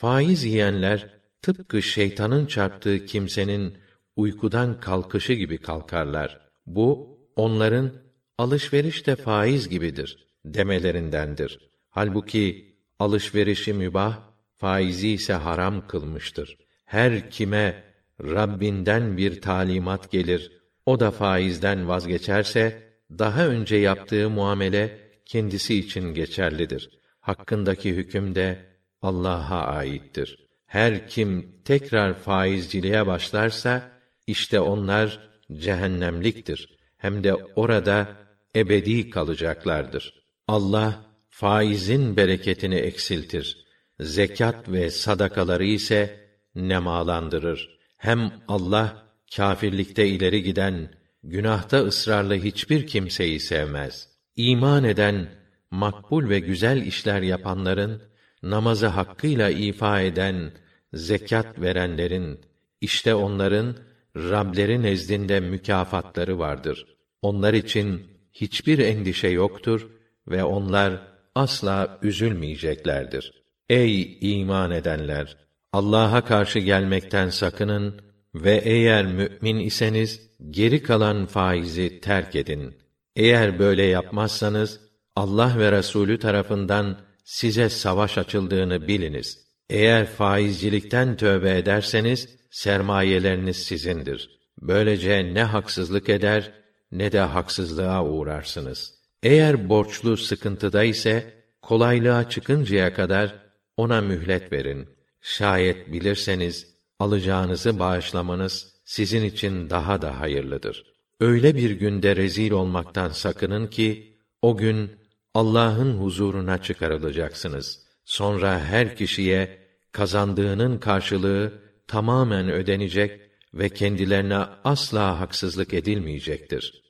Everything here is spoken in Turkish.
Faiz yiyenler tıpkı şeytanın çarptığı kimsenin uykudan kalkışı gibi kalkarlar. Bu onların alışveriş de faiz gibidir demelerindendir. Halbuki alışverişi mübah, faizi ise haram kılmıştır. Her kime Rabbinden bir talimat gelir, o da faizden vazgeçerse, daha önce yaptığı muamele kendisi için geçerlidir. Hakkındaki hüküm de Allah'a aittir. Her kim tekrar faizciliğe başlarsa, işte onlar cehennemliktir. Hem de orada ebedi kalacaklardır. Allah faizin bereketini eksiltir. Zekat ve sadakaları ise nemalandırır. Hem Allah kâfirlikte ileri giden, günahta ısrarlı hiçbir kimseyi sevmez. İman eden, makbul ve güzel işler yapanların, namazı hakkıyla ifa eden, zekat verenlerin, işte onların Rableri nezdinde mükafatları vardır. Onlar için hiçbir endişe yoktur ve onlar asla üzülmeyeceklerdir. Ey iman edenler! Allah'a karşı gelmekten sakının ve eğer mü'min iseniz geri kalan faizi terk edin. Eğer böyle yapmazsanız Allah ve Resulü tarafından size savaş açıldığını biliniz. Eğer faizcilikten tövbe ederseniz sermayeleriniz sizindir. Böylece ne haksızlık eder ne de haksızlığa uğrarsınız. Eğer borçlu sıkıntıda ise kolaylığa çıkıncaya kadar ona mühlet verin. Şayet bilirseniz alacağınızı bağışlamanız sizin için daha da hayırlıdır. Öyle bir günde rezil olmaktan sakının ki o gün Allah'ın huzuruna çıkarılacaksınız. Sonra her kişiye kazandığının karşılığı tamamen ödenecek ve kendilerine asla haksızlık edilmeyecektir.